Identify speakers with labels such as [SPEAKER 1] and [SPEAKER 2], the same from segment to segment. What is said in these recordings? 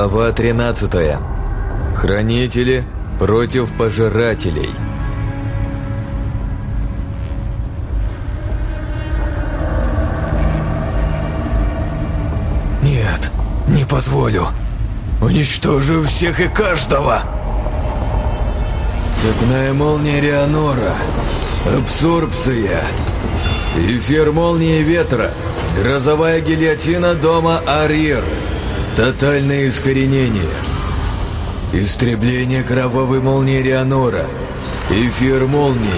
[SPEAKER 1] Глава 13. Хранители против пожирателей.
[SPEAKER 2] Нет, не позволю. Уничтожу всех и каждого.
[SPEAKER 1] Цепная молния Реанора. Абсорбция. Эфир молнии ветра. Грозовая гильотина дома Арир. Тотальное искоренение. Истребление кровавой молнии Реанора. Эфир молнии.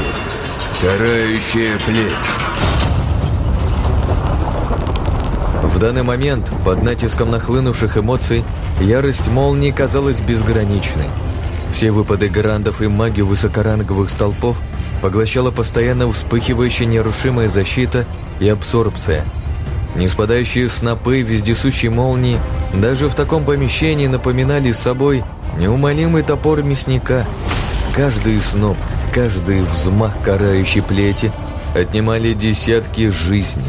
[SPEAKER 1] Карающая плеть. В данный момент, под натиском нахлынувших эмоций, ярость молнии казалась безграничной. Все выпады грандов и магию высокоранговых столпов поглощала постоянно вспыхивающая нерушимая защита и абсорбция. Неспадающие снопы вездесущей молнии даже в таком помещении напоминали собой неумолимый топор мясника. Каждый сноп, каждый взмах карающей плети отнимали десятки жизней.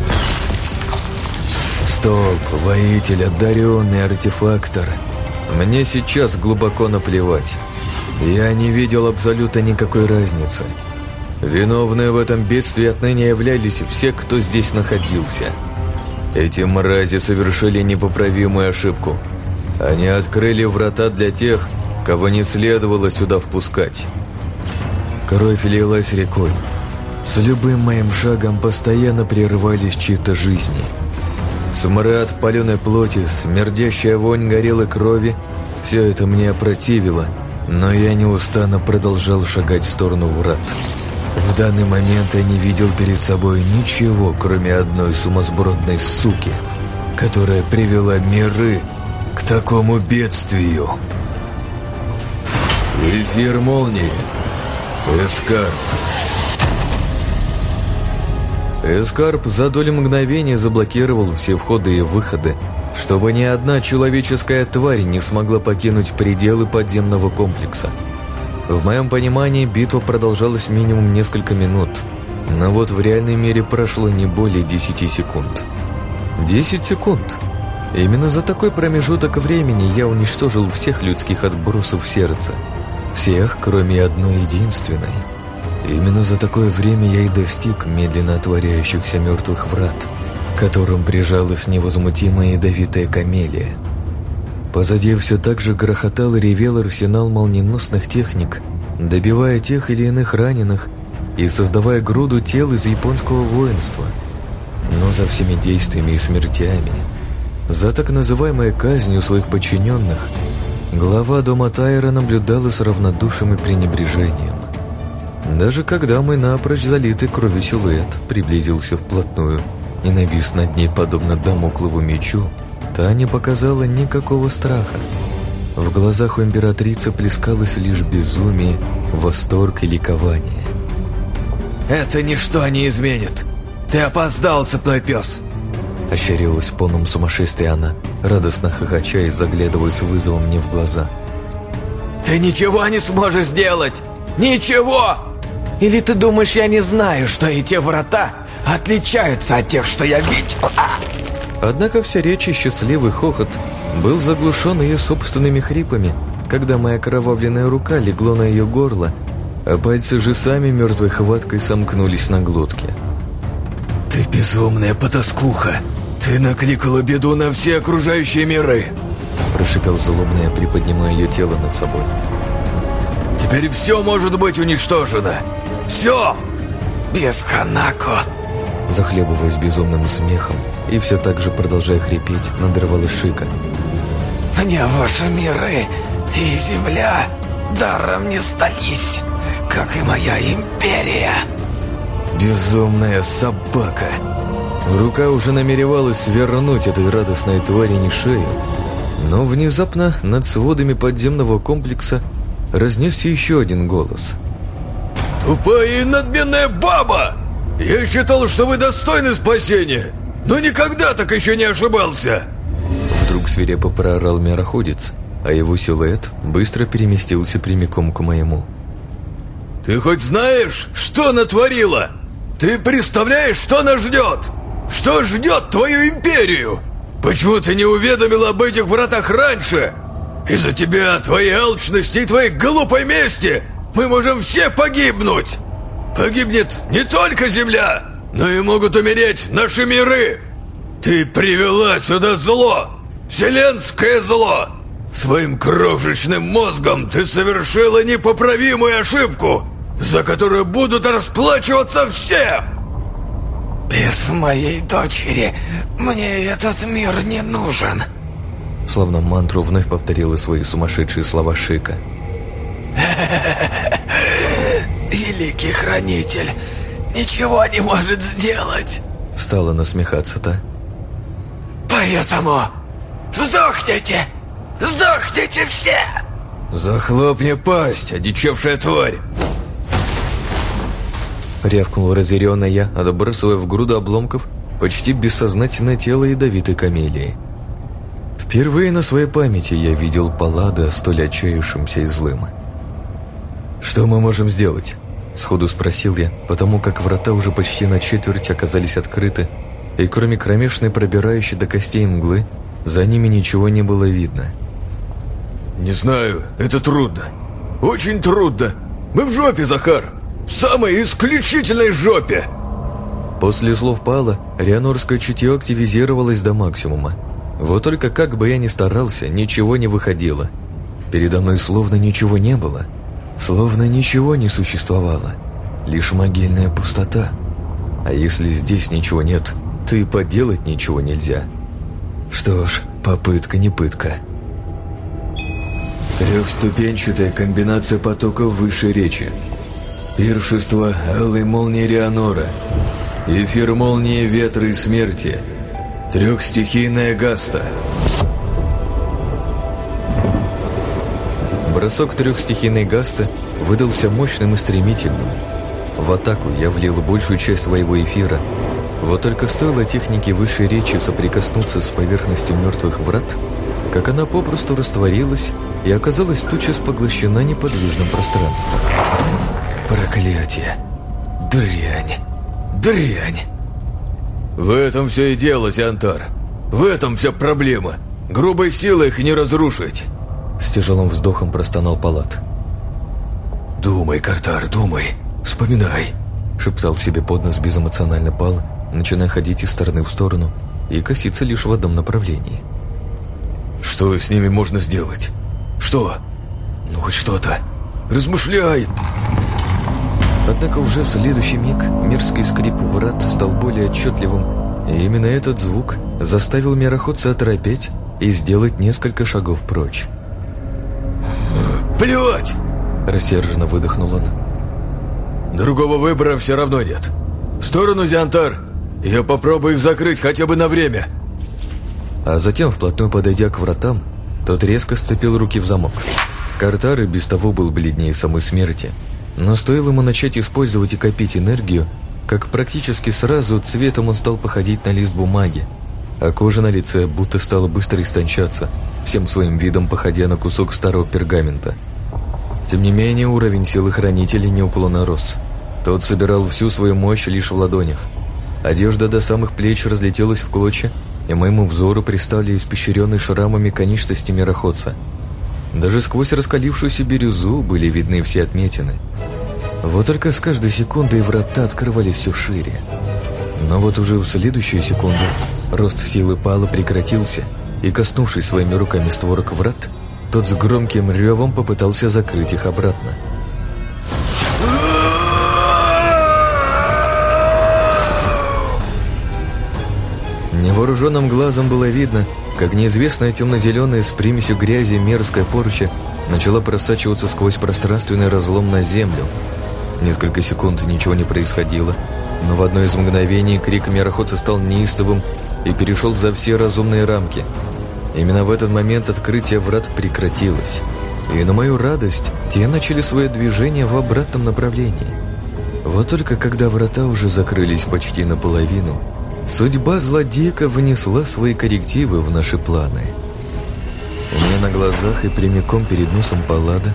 [SPEAKER 1] Стоп, воитель, одаренный артефактор. Мне сейчас глубоко наплевать. Я не видел абсолютно никакой разницы. Виновные в этом бедствии отныне являлись все, кто здесь находился. Эти мрази совершили непоправимую ошибку. Они открыли врата для тех, кого не следовало сюда впускать. Кровь лилась рекой. С любым моим шагом постоянно прерывались чьи-то жизни. Смрад паленой плоти, смердящая вонь горелой крови – все это мне опротивило, но я неустанно продолжал шагать в сторону врат. В данный момент я не видел перед собой ничего, кроме одной сумасбродной суки, которая привела миры к такому бедствию. Эфир молнии. Эскарп. Эскарп за долю мгновения заблокировал все входы и выходы, чтобы ни одна человеческая тварь не смогла покинуть пределы подземного комплекса. В моем понимании битва продолжалась минимум несколько минут, но вот в реальной мире прошло не более 10 секунд. 10 секунд. Именно за такой промежуток времени я уничтожил всех людских отбросов сердца. Всех, кроме одной единственной – Именно за такое время я и достиг медленно отворяющихся мертвых врат, к которым прижалась невозмутимая ядовитая камелия. Позади все так же грохотал и ревел арсенал молниеносных техник, добивая тех или иных раненых и создавая груду тел из японского воинства. Но за всеми действиями и смертями, за так называемой казнью своих подчиненных, глава дома Тайра наблюдала с равнодушием и пренебрежением. Даже когда мой напрочь залитый кровью силуэт приблизился вплотную и навис над ней подобно домоклову мечу, та не показала никакого страха. В глазах у императрицы плескалось лишь безумие, восторг и ликование.
[SPEAKER 2] «Это ничто не изменит! Ты опоздал, цепной пес!»
[SPEAKER 1] Ощерилась в полном сумасшествии она, радостно хохоча и заглядывая с вызовом мне в глаза.
[SPEAKER 2] «Ты ничего не сможешь сделать! Ничего!» Или ты думаешь, я не знаю, что эти врата отличаются от тех, что я видел?
[SPEAKER 1] Однако вся речь и счастливый хохот был заглушен ее собственными хрипами, когда моя кровавленная рука легла на ее горло, а пальцы же сами мертвой хваткой сомкнулись на глотке.
[SPEAKER 2] «Ты безумная потаскуха! Ты накликала беду на все окружающие миры!»
[SPEAKER 1] Прошипел злобно, приподнимая ее тело над собой.
[SPEAKER 2] «Теперь все может быть уничтожено! Все! Без Ханако!»
[SPEAKER 1] Захлебываясь безумным смехом и все так же продолжая хрипеть, надрывалась Шика.
[SPEAKER 2] «Мне ваши миры и земля даром не стались, как и моя империя!»
[SPEAKER 1] «Безумная собака!» Рука уже намеревалась свернуть этой радостной твари не шею, но внезапно над сводами подземного комплекса разнесся еще один голос –
[SPEAKER 2] «Тупая и надменная баба! Я считал, что вы достойны спасения, но никогда так еще не ошибался!»
[SPEAKER 1] Вдруг свирепо проорал мироходец, а его силуэт быстро переместился прямиком к моему.
[SPEAKER 2] «Ты хоть знаешь, что натворила? Ты представляешь, что нас ждет? Что ждет твою империю? Почему ты не уведомила об этих вратах раньше? Из-за тебя, твоей алчности и твоей глупой мести мы можем все погибнуть! Погибнет не только Земля, но и могут умереть наши миры! Ты привела сюда зло! Вселенское зло! Своим крошечным мозгом ты совершила непоправимую ошибку, за которую будут расплачиваться все!
[SPEAKER 3] Без моей дочери мне этот мир не нужен.
[SPEAKER 1] Словно мантру вновь повторила свои сумасшедшие слова Шика.
[SPEAKER 3] Великий хранитель ничего не может сделать.
[SPEAKER 1] Стала насмехаться та.
[SPEAKER 3] Поэтому сдохните! Сдохните все!
[SPEAKER 2] Захлопни пасть, одичавшая тварь!
[SPEAKER 1] Рявкнул разъяренная я, отбрасывая в груду обломков почти бессознательное тело ядовитой камелии. Впервые на своей памяти я видел Паллада столь отчаявшимся и злым. «Что мы можем сделать?» – сходу спросил я, потому как врата уже почти на четверть оказались открыты, и кроме кромешной пробирающей до костей мглы, за ними ничего не было видно.
[SPEAKER 2] «Не знаю, это трудно. Очень трудно. Мы в жопе, Захар!» В самой исключительной жопе!»
[SPEAKER 1] После слов Пала, рианорское чутье активизировалось до максимума. Вот только как бы я ни старался, ничего не выходило. Передо мной словно ничего не было, словно ничего не существовало. Лишь могильная пустота. А если здесь ничего нет, то и поделать ничего нельзя. Что ж, попытка не пытка. Трехступенчатая комбинация потоков высшей речи – Пиршество Алой Молнии Рианора. Эфир Молнии Ветра и Смерти. Трехстихийная Гаста. Бросок трехстихийной Гаста выдался мощным и стремительным. В атаку я влил большую часть своего эфира. Вот только стоило технике высшей речи соприкоснуться с поверхностью мертвых врат, как она попросту растворилась и оказалась тотчас поглощена неподвижным пространством. Проклятие! Дрянь! Дрянь!
[SPEAKER 2] В этом все и дело, Зиантар. В этом вся проблема. Грубой силой их не разрушить.
[SPEAKER 1] С тяжелым вздохом простонал Палат.
[SPEAKER 2] «Думай, Картар, думай, вспоминай!»
[SPEAKER 1] Шептал себе под нос безэмоционально Пал, начиная ходить из стороны в сторону и коситься лишь в одном направлении.
[SPEAKER 2] «Что с ними можно сделать? Что? Ну, хоть что-то. Размышляй!»
[SPEAKER 1] Однако уже в следующий миг мерзкий скрип врат стал более отчетливым, и именно этот звук заставил мироходца оторопеть и сделать несколько шагов прочь.
[SPEAKER 2] «Плевать!» – рассерженно выдохнул он. «Другого выбора все равно нет. В сторону, Зиантар! Я попробую их закрыть хотя бы на время!»
[SPEAKER 1] А затем, вплотную подойдя к вратам, тот резко сцепил руки в замок. Картар и без того был бледнее самой смерти – но стоило ему начать использовать и копить энергию, как практически сразу цветом он стал походить на лист бумаги, а кожа на лице будто стала быстро истончаться, всем своим видом походя на кусок старого пергамента. Тем не менее, уровень силы хранителя неуклонно рос. Тот собирал всю свою мощь лишь в ладонях. Одежда до самых плеч разлетелась в клочья, и моему взору пристали испещренные шрамами конечности мироходца – даже сквозь раскалившуюся бирюзу были видны все отметины. Вот только с каждой секундой врата открывались все шире. Но вот уже в следующую секунду рост силы пала прекратился, и, коснувшись своими руками створок врат, тот с громким ревом попытался закрыть их обратно. Невооруженным глазом было видно, как неизвестная темно-зеленая с примесью грязи мерзкая порча начала просачиваться сквозь пространственный разлом на землю. Несколько секунд ничего не происходило, но в одно из мгновений крик мироходца стал неистовым и перешел за все разумные рамки. Именно в этот момент открытие врат прекратилось, и на мою радость те начали свое движение в обратном направлении. Вот только когда врата уже закрылись почти наполовину, Судьба злодейка внесла свои коррективы в наши планы. У меня на глазах и прямиком перед носом Паллада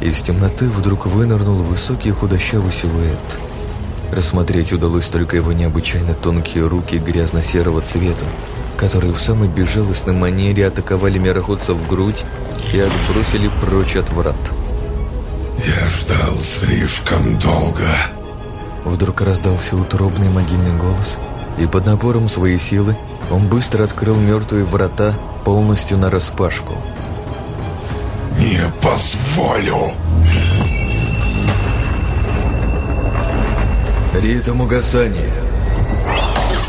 [SPEAKER 1] из темноты вдруг вынырнул высокий худощавый силуэт. Рассмотреть удалось только его необычайно тонкие руки грязно-серого цвета, которые в самой безжалостной манере атаковали мироходца в грудь и отбросили прочь от врат.
[SPEAKER 4] «Я ждал слишком долго!»
[SPEAKER 1] Вдруг раздался утробный могильный голос, и под напором своей силы он быстро открыл мертвые врата полностью нараспашку.
[SPEAKER 4] «Не позволю!»
[SPEAKER 1] Ритм угасания.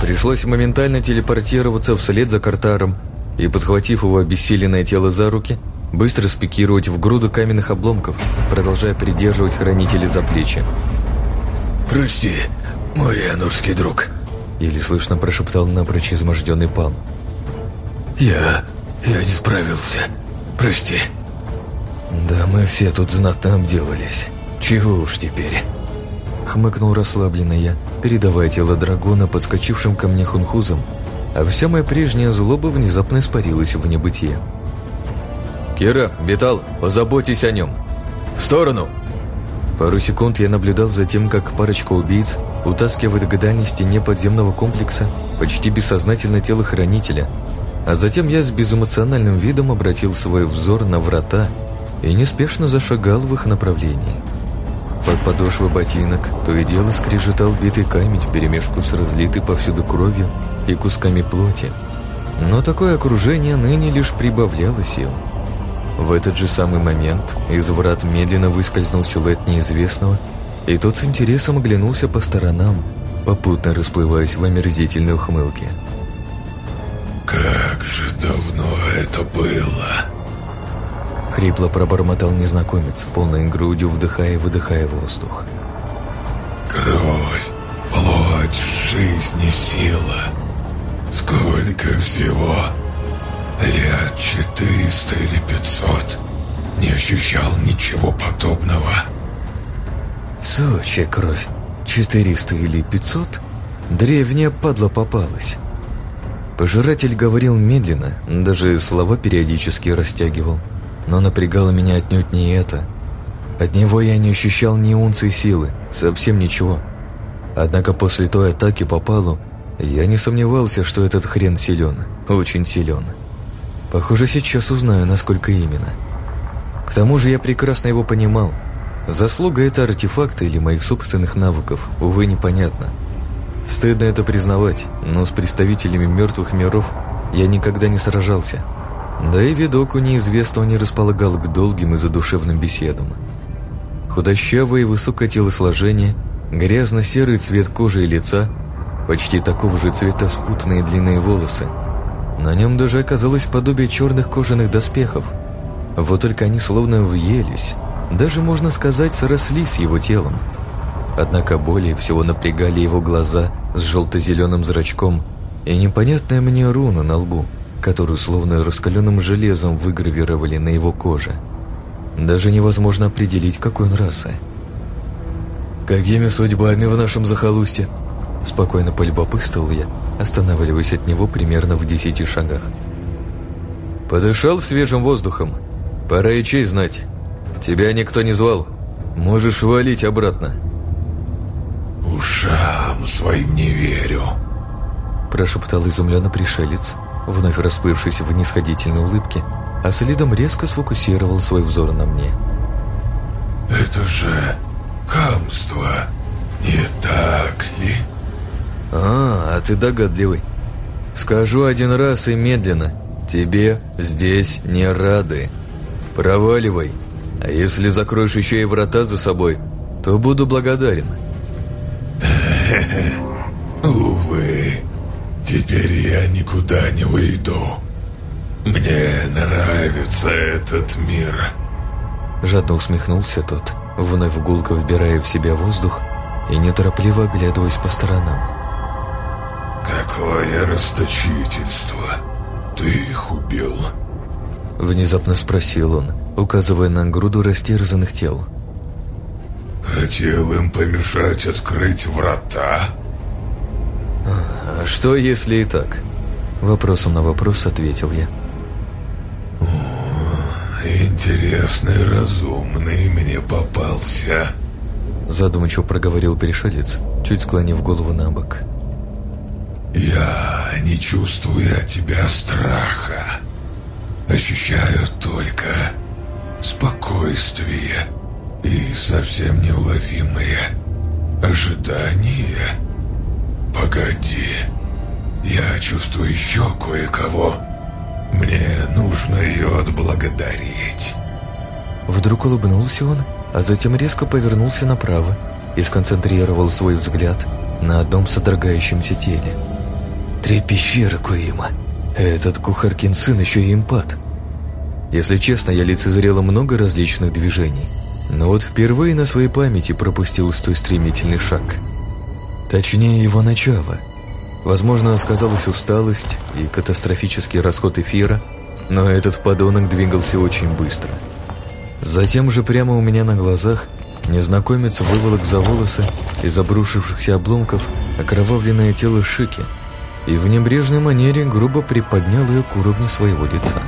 [SPEAKER 1] Пришлось моментально телепортироваться вслед за Картаром и, подхватив его обессиленное тело за руки, быстро спикировать в груду каменных обломков, продолжая придерживать хранителя за плечи.
[SPEAKER 2] «Прости, мой рианурский друг», —
[SPEAKER 1] еле слышно прошептал напрочь изможденный пан.
[SPEAKER 2] «Я... я не справился. Прости».
[SPEAKER 1] «Да мы все тут знатно обделались. Чего уж теперь?» Хмыкнул расслабленно я, передавая тело дракона подскочившим ко мне хунхузом, а вся моя прежняя злоба внезапно испарилась в небытие. «Кира, Бетал, позаботьтесь о нем!» «В сторону!» Пару секунд я наблюдал за тем, как парочка убийц утаскивает к дальней стене подземного комплекса почти бессознательно тело хранителя, а затем я с безэмоциональным видом обратил свой взор на врата и неспешно зашагал в их направлении. Под подошвы ботинок то и дело скрежетал битый камень вперемешку с разлитой повсюду кровью и кусками плоти. Но такое окружение ныне лишь прибавляло сил. В этот же самый момент из врат медленно выскользнул силуэт неизвестного, и тот с интересом оглянулся по сторонам, попутно расплываясь в омерзительной ухмылке.
[SPEAKER 4] «Как же давно это было!»
[SPEAKER 1] Хрипло пробормотал незнакомец, полной грудью вдыхая и выдыхая воздух.
[SPEAKER 4] «Кровь, плоть, жизнь и сила. Сколько всего? Лет четыреста или пятьсот. Не ощущал ничего подобного».
[SPEAKER 1] Сучья кровь. Четыреста или пятьсот? Древняя падла попалась. Пожиратель говорил медленно, даже слова периодически растягивал. Но напрягало меня отнюдь не это. От него я не ощущал ни унции силы, совсем ничего. Однако после той атаки по палу я не сомневался, что этот хрен силен, очень силен. Похоже, сейчас узнаю, насколько именно. К тому же я прекрасно его понимал. Заслуга это артефакта или моих собственных навыков, увы, непонятно. Стыдно это признавать, но с представителями мертвых миров я никогда не сражался – да и видок у неизвестного не располагал к долгим и задушевным беседам. Худощавое и высокое телосложение, грязно-серый цвет кожи и лица, почти такого же цвета спутанные длинные волосы. На нем даже оказалось подобие черных кожаных доспехов. Вот только они словно въелись, даже, можно сказать, срослись с его телом. Однако более всего напрягали его глаза с желто-зеленым зрачком и непонятная мне руна на лбу – которую словно раскаленным железом выгравировали на его коже. Даже невозможно определить, какой он расы. «Какими судьбами в нашем захолустье?» Спокойно полюбопытствовал я, останавливаясь от него примерно в десяти шагах. «Подышал свежим воздухом. Пора и честь знать. Тебя никто не звал. Можешь валить обратно».
[SPEAKER 4] «Ушам своим не верю»,
[SPEAKER 1] прошептал изумленно пришелец вновь расплывшись в нисходительной улыбке, а следом резко сфокусировал свой взор на мне.
[SPEAKER 4] «Это же хамство, не так ли?»
[SPEAKER 1] «А, а ты догадливый. Скажу один раз и медленно. Тебе здесь не рады. Проваливай. А если закроешь еще и врата за собой, то буду благодарен».
[SPEAKER 4] «Увы, Теперь я никуда не выйду. Мне нравится этот мир.
[SPEAKER 1] Жадно усмехнулся тот, вновь гулко вбирая в себя воздух и неторопливо оглядываясь по сторонам.
[SPEAKER 4] Какое расточительство! Ты их убил?
[SPEAKER 1] Внезапно спросил он, указывая на груду растерзанных тел.
[SPEAKER 4] Хотел им помешать открыть врата?
[SPEAKER 1] «А что, если и так?» Вопросом на вопрос ответил я.
[SPEAKER 4] О, интересный, разумный мне попался.
[SPEAKER 1] Задумчиво проговорил пришелец, чуть склонив голову на бок.
[SPEAKER 4] Я не чувствую от тебя страха. ощущаю только спокойствие и совсем неуловимое ожидание. Погоди, я чувствую еще кое-кого. Мне нужно ее отблагодарить.
[SPEAKER 1] Вдруг улыбнулся он, а затем резко повернулся направо и сконцентрировал свой взгляд на одном содрогающемся теле. Три пещеры Куима. Этот кухаркин сын еще и импат. Если честно, я лицезрела много различных движений, но вот впервые на своей памяти пропустил столь стремительный шаг. Точнее, его начало. Возможно, сказалась усталость и катастрофический расход эфира, но этот подонок двигался очень быстро. Затем же прямо у меня на глазах незнакомец выволок за волосы из обрушившихся обломков окровавленное тело Шики и в небрежной манере грубо приподнял ее к уровню своего лица.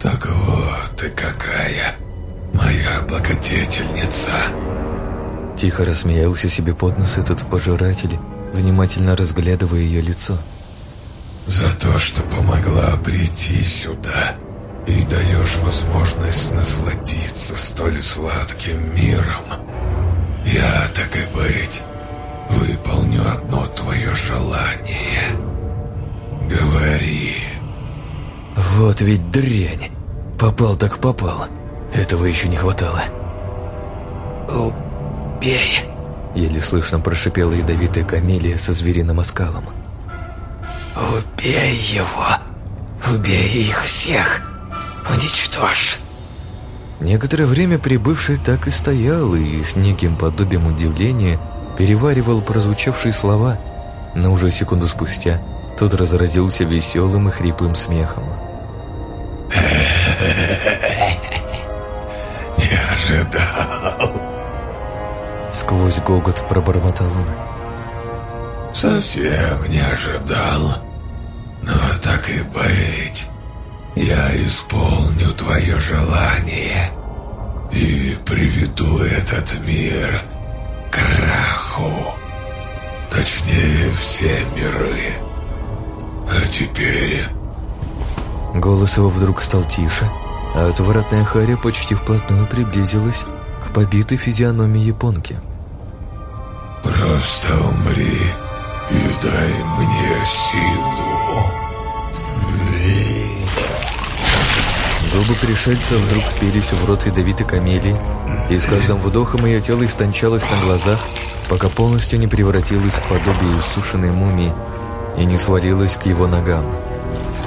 [SPEAKER 4] Так вот ты какая, моя благодетельница.
[SPEAKER 1] Тихо рассмеялся себе под нос этот пожиратель, внимательно разглядывая ее лицо.
[SPEAKER 4] За то, что помогла прийти сюда и даешь возможность насладиться столь сладким миром. Я, так и быть, выполню одно твое желание. Говори.
[SPEAKER 1] Вот ведь дрянь. Попал так попал. Этого еще не хватало.
[SPEAKER 3] «Убей!»
[SPEAKER 1] Еле слышно прошипела ядовитая камелия со звериным оскалом.
[SPEAKER 3] «Убей его! Убей их всех! Уничтожь!»
[SPEAKER 1] Некоторое время прибывший так и стоял и с неким подобием удивления переваривал прозвучавшие слова, но уже секунду спустя тот разразился веселым и хриплым смехом.
[SPEAKER 4] Не ожидал.
[SPEAKER 1] Сквозь гогот пробормотал он.
[SPEAKER 4] Совсем не ожидал. Но так и быть. Я исполню твое желание и приведу этот мир к краху. Точнее, все миры. А теперь...
[SPEAKER 1] Голос его вдруг стал тише, а отвратная Харя почти вплотную приблизилась побитой физиономии японки.
[SPEAKER 4] Просто умри и дай мне силу.
[SPEAKER 1] Губы пришельца вдруг впились в рот ядовитой камелии, и с каждым вдохом ее тело истончалось на глазах, пока полностью не превратилось в подобие иссушенной мумии и не свалилось к его ногам.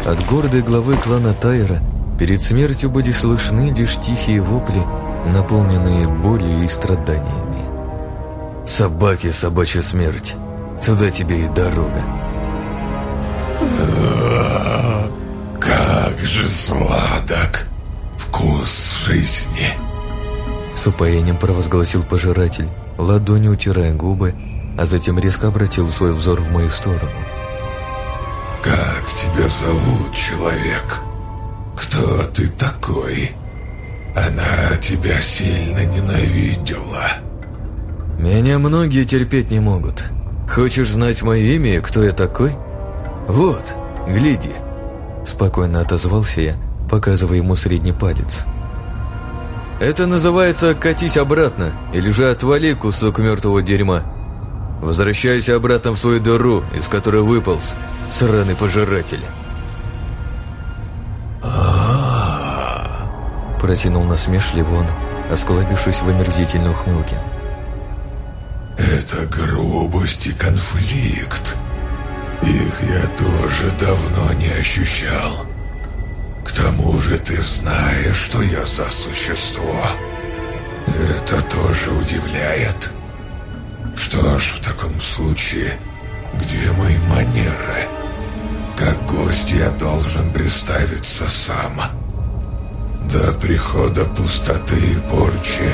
[SPEAKER 1] От гордой главы клана Тайра перед смертью были слышны лишь тихие вопли, наполненные болью и страданиями. «Собаки, собачья смерть! Сюда тебе и дорога!»
[SPEAKER 4] Как же сладок вкус жизни.
[SPEAKER 1] С упоением провозгласил пожиратель, ладонью утирая губы, а затем резко обратил свой взор в мою сторону.
[SPEAKER 4] Как тебя зовут, человек? Кто ты такой? Она тебя сильно ненавидела.
[SPEAKER 1] Меня многие терпеть не могут. Хочешь знать мое имя и кто я такой? Вот, гляди. Спокойно отозвался я, показывая ему средний палец. Это называется «катись обратно» или же «отвали кусок мертвого дерьма». Возвращайся обратно в свою дыру, из которой выполз сраный пожиратель. Протянул насмешливо он, осклабившись в омерзительной ухмылке.
[SPEAKER 4] Это грубость и конфликт. Их я тоже давно не ощущал. К тому же ты знаешь, что я за существо. Это тоже удивляет. Что ж, в таком случае, где мои манеры? Как гость я должен представиться сам. До прихода пустоты и порчи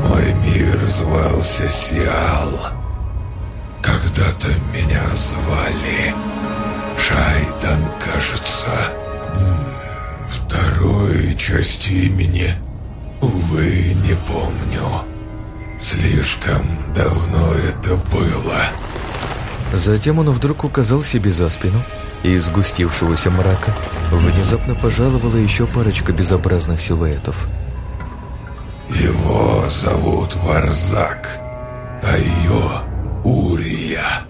[SPEAKER 4] мой мир звался Сиал. Когда-то меня звали Шайдан, кажется. Второй части имени, увы, не помню. Слишком давно это было.
[SPEAKER 1] Затем он вдруг указал себе за спину, и из сгустившегося мрака внезапно пожаловала еще парочка безобразных силуэтов.
[SPEAKER 4] «Его зовут Варзак, а ее Урия.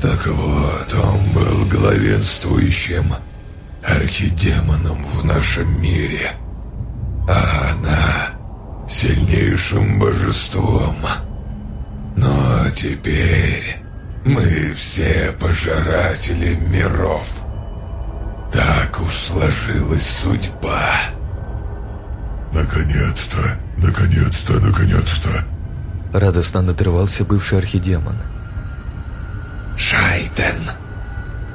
[SPEAKER 4] Так вот, он был главенствующим архидемоном в нашем мире, а она сильнейшим божеством. Но теперь мы все пожиратели миров. Так уж сложилась судьба. Наконец-то, наконец-то, наконец-то.
[SPEAKER 1] Радостно надрывался бывший архидемон.
[SPEAKER 3] «Шайтен!»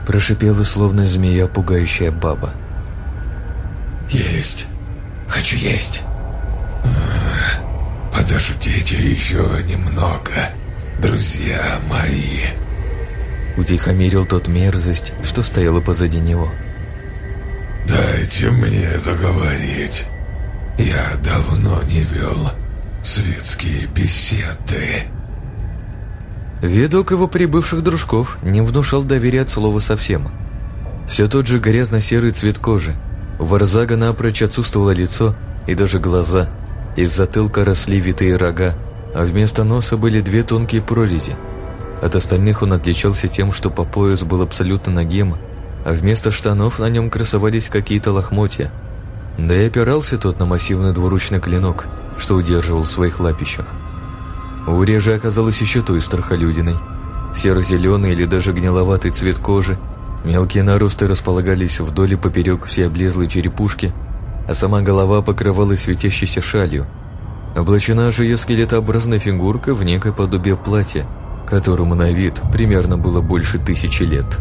[SPEAKER 1] Прошипела, словно змея, пугающая баба.
[SPEAKER 3] «Есть! Хочу есть!»
[SPEAKER 4] «Подождите еще немного, друзья мои!»
[SPEAKER 1] Утихомирил тот мерзость, что стояла позади него.
[SPEAKER 4] «Дайте мне договорить. Я давно не вел светские беседы».
[SPEAKER 1] Видок его прибывших дружков не внушал доверия от слова совсем. Все тот же грязно-серый цвет кожи. Варзага напрочь отсутствовало лицо и даже глаза. Из затылка росли витые рога, а вместо носа были две тонкие прорези. От остальных он отличался тем, что по пояс был абсолютно нагим, а вместо штанов на нем красовались какие-то лохмотья. Да и опирался тот на массивный двуручный клинок, что удерживал в своих лапищах. У реже оказалась еще той страхолюдиной. Серо-зеленый или даже гниловатый цвет кожи, мелкие наросты располагались вдоль и поперек всей облезлой черепушки, а сама голова покрывалась светящейся шалью. Облачена же ее скелетообразная фигурка в некое подобие платья, которому на вид примерно было больше тысячи лет.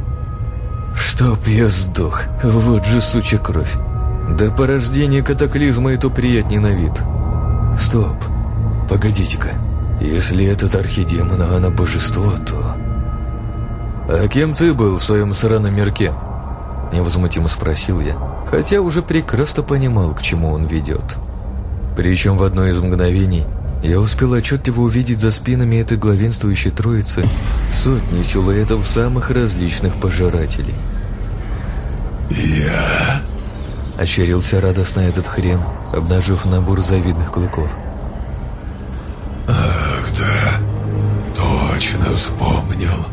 [SPEAKER 1] «Чтоб я сдох, вот же сучья кровь! Да порождение катаклизма и то приятней на вид!» «Стоп, погодите-ка!» Если этот архидемон, а она божество, то... «А кем ты был в своем сраном мирке?» Невозмутимо спросил я, хотя уже прекрасно понимал, к чему он ведет. Причем в одно из мгновений я успел отчетливо увидеть за спинами этой главенствующей троицы сотни силуэтов самых различных пожирателей.
[SPEAKER 4] «Я...»
[SPEAKER 1] — ощерился радостно этот хрен, обнажив набор завидных клыков.
[SPEAKER 4] «Ах, да, точно вспомнил.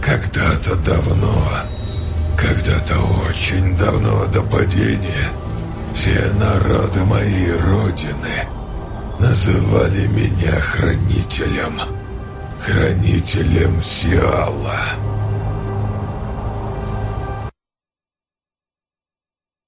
[SPEAKER 4] Когда-то давно, когда-то очень давно до падения, все народы моей родины называли меня хранителем, хранителем Сиала».